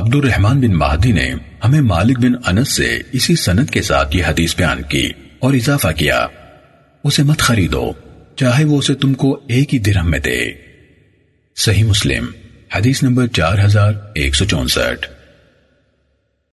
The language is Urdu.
عبد الرحمن بن مہدی نے ہمیں مالک بن انس سے اسی سند کے ساتھ یہ حدیث بیان کی اور اضافہ کیا۔ اسے مت خریدو، چاہے وہ اسے تم کو ایک ہی درہم میں دے۔ صحیح مسلم، حدیث نمبر چار ہزار ایک سو چونسٹھ۔